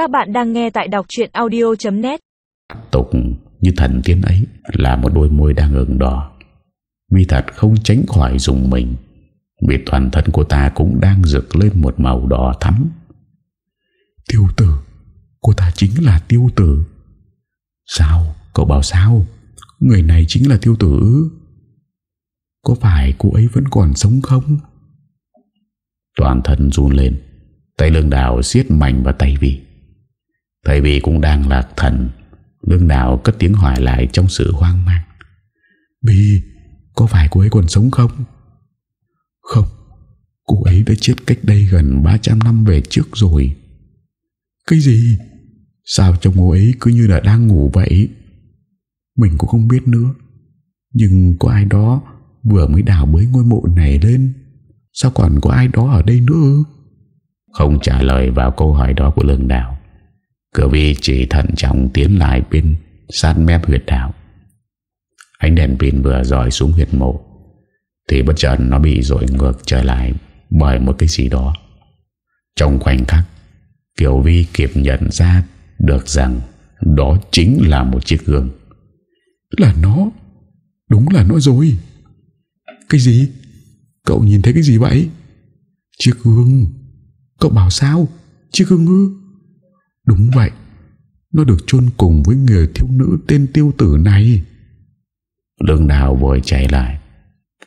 Các bạn đang nghe tại đọc chuyện audio.net tục như thần tiên ấy là một đôi môi đang ửng đỏ. vi thật không tránh khỏi dùng mình vì toàn thân cô ta cũng đang rực lên một màu đỏ thắm. Tiêu tử, cô ta chính là tiêu tử. Sao? Cậu bảo sao? Người này chính là tiêu tử. Có phải cô ấy vẫn còn sống không? Toàn thân run lên Tay lương đào siết mạnh vào tay vị Thầy vì cũng đang lạc thần Lương đào cất tiếng hỏi lại trong sự hoang mang. Bi Có phải cô ấy còn sống không? Không Cô ấy đã chết cách đây gần 300 năm về trước rồi. Cái gì? Sao trong cô ấy cứ như là đang ngủ vậy? Mình cũng không biết nữa. Nhưng có ai đó Vừa mới đào bới ngôi mộ này lên Sao còn có ai đó ở đây nữa? Không trả lời vào câu hỏi đó của lương đào Cửa vi chỉ thận trọng tiến lại bên sát mép huyệt đảo Ánh đèn pin vừa dòi xuống huyệt mộ, Thì bất chợt nó bị dội ngược trở lại Bởi một cái gì đó. Trong khoảnh khắc Kiều Vi kịp nhận ra được rằng Đó chính là một chiếc gương. Là nó, Đúng là nó rồi. Cái gì? Cậu nhìn thấy cái gì vậy? Chiếc gương. Cậu bảo sao? Chiếc gương ư? Đúng vậy. Nó được chôn cùng với người thiếu nữ tên tiêu tử này. Lương đào vội chạy lại.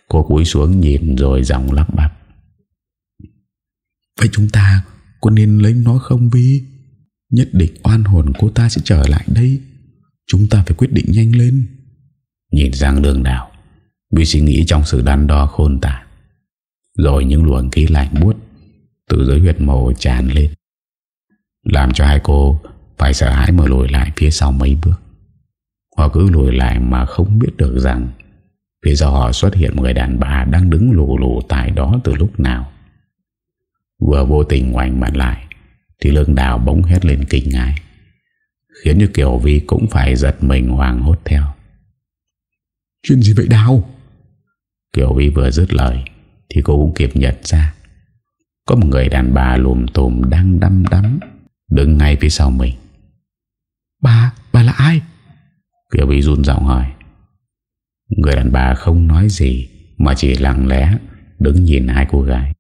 Cô cúi xuống nhìn rồi giọng lắp bắp. Vậy chúng ta có nên lấy nó không Vi? Nhất định oan hồn cô ta sẽ trở lại đây. Chúng ta phải quyết định nhanh lên. Nhìn sang lương đào Vi suy nghĩ trong sự đắn đo khôn tả. Rồi những luồng khí lạnh buốt Từ dưới huyệt mồ tràn lên Làm cho hai cô Phải sợ hãi mở lùi lại phía sau mấy bước. Họ cứ lùi lại mà không biết được rằng Phía sau họ xuất hiện một người đàn bà Đang đứng lù lù tại đó từ lúc nào. Vừa vô tình ngoảnh mặt lại Thì lương đào bỗng hét lên kinh ngại Khiến cho Kiều Vi cũng phải giật mình hoàng hốt theo. Chuyện gì vậy đào? Kiều Vi vừa dứt lời Thì cô cũng kịp nhận ra Có một người đàn bà lùm tùm đang đăm đắm Đứng ngay phía sau mình. Bà, bà là ai? Kiều Vi run giọng hỏi. Người đàn bà không nói gì Mà chỉ lặng lẽ Đứng nhìn hai cô gái.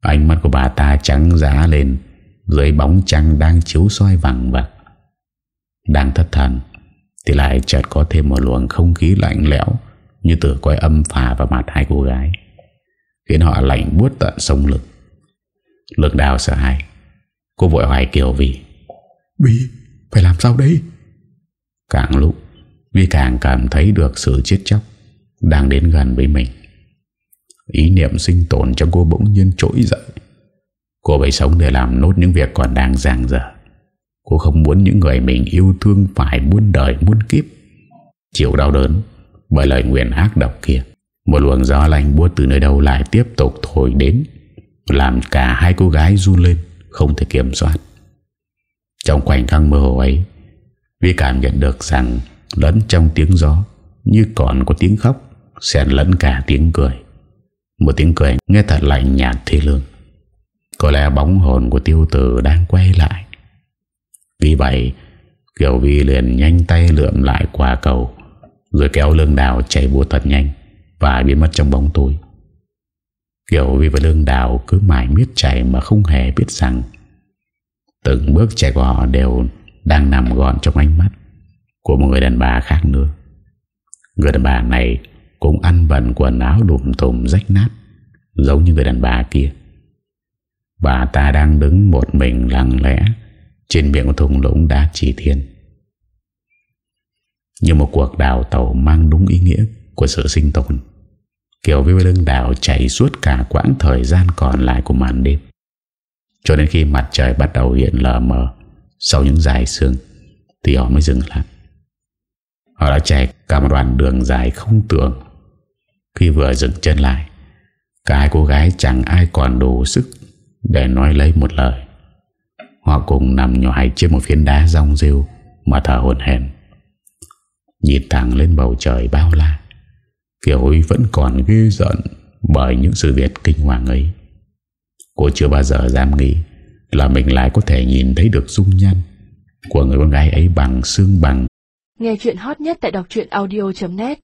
Ánh mắt của bà ta trắng giá lên Dưới bóng trăng đang chiếu soi vàng vặt Đang thất thần Thì lại chợt có thêm một luồng không khí lạnh lẽo Như từ quay âm phà vào mặt hai cô gái Khiến họ lạnh buốt tận sông lực. Lực đào sợ hãi Cô vội hỏi Kiều Vi Vi phải làm sao đây? Càng lúc Vi càng cảm thấy được sự chết chóc Đang đến gần với mình. Ý niệm sinh tồn trong cô bỗng nhiên trỗi dậy. Cô phải sống để làm nốt những việc còn đang giang dở. Cô không muốn những người mình yêu thương phải muôn đời muôn kiếp. Chịu đau đớn Bởi lời nguyện ác độc kia. Một luồng gió lạnh buốt từ nơi đâu lại tiếp tục thổi đến Làm cả hai cô gái run lên không thể kiểm soát. Trong khoảnh khắc mơ hồ ấy Vi cảm nhận được rằng Lẫn trong tiếng gió Như còn có tiếng khóc, Xen lẫn cả tiếng cười. Một tiếng cười nghe thật lạnh nhạt thế lương. Có lẽ bóng hồn của tiêu tử đang quay lại. Vì vậy, Kiều Vi liền nhanh tay lượm lại quả cầu, Rồi kéo lương đào chạy bùa thật nhanh Và biến mất trong bóng tối. Kiều Vi và lương đào cứ mãi miết chạy Mà không hề biết rằng Từng bước chạy của họ đều Đang nằm gọn trong ánh mắt Của một người đàn bà khác nữa. Người đàn bà này Cũng ăn bẩn quần áo đùm tùm rách nát, Giống như người đàn bà kia. Bà ta đang đứng một mình lặng lẽ Trên miệng thùng lũng đá chỉ thiên. Như một cuộc đào tàu mang đúng ý nghĩa Của sự sinh tồn. Kiểu với lưng đảo chạy suốt cả quãng thời gian còn lại của màn đêm. Cho đến khi mặt trời bắt đầu hiện lờ mờ Sau những dài sương, Thì họ mới dừng lại. Họ đã chạy cả một đoạn đường dài không tưởng. Khi vừa dừng chân lại, Cả hai cô gái chẳng ai còn đủ sức Để nói lấy một lời. Họ cùng nằm nhòi trên một phiến đá rong rêu Mà thở hồn hèn Nhìn thẳng lên bầu trời bao la. Kiều Huy vẫn còn ghê giận Bởi những sự việc kinh hoàng ấy. Cô chưa bao giờ dám nghĩ Là mình lại có thể nhìn thấy được dung nhan Của người con gái ấy bằng xương bằng. Nghe chuyện hot nhất tại đọc audio.net